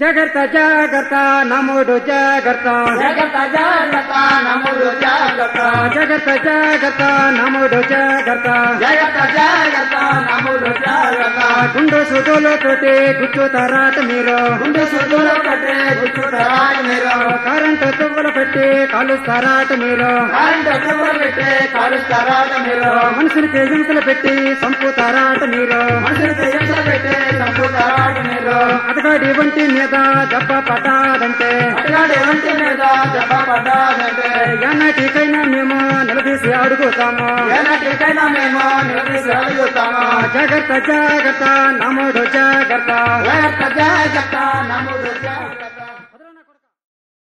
జాగ్రత్త జాగ్రత్త నమ్ముడు జాగ్రత్త. జగత జాగ్రత్త నమ్ముడు జాగ్రత్త. జాగ్రత్త జాగ్రత్త నమ్ముడు జాగ్రత్త. జగత జాగ్రత్త నమ్ముడు జాగ్రత్త. గుండు సుదులతోటి గుచ్చుతారాట మీరు. గుండె సుద్దులు కట్టే గుచ్చుతారాయి మీరు. కరెంటు తువ్వలు పెట్టి కాలుస్తారాట మీరు. కరెంటు తువ్వులు పెట్టే కాలుస్తారాట మీరు. మనుషులకి హింసలు పెట్టి సంపుతారాట మీరు. మీరు అతగాడి వంటి మీద దెబ్బ పడ్డాదంటే అట్లాంటి ఒంటి మీద దెబ్బ పడ్డాదంటే ఎన్నటికైనా మేము నిలదీసి అడుగుతాము. ఏనాటికైనా మేము నిలదీసి అడుగుతాము. జాగ్రత్త జాగ్రత్త నమ్ముడు జాగ్రత్త జాగ్రత్త.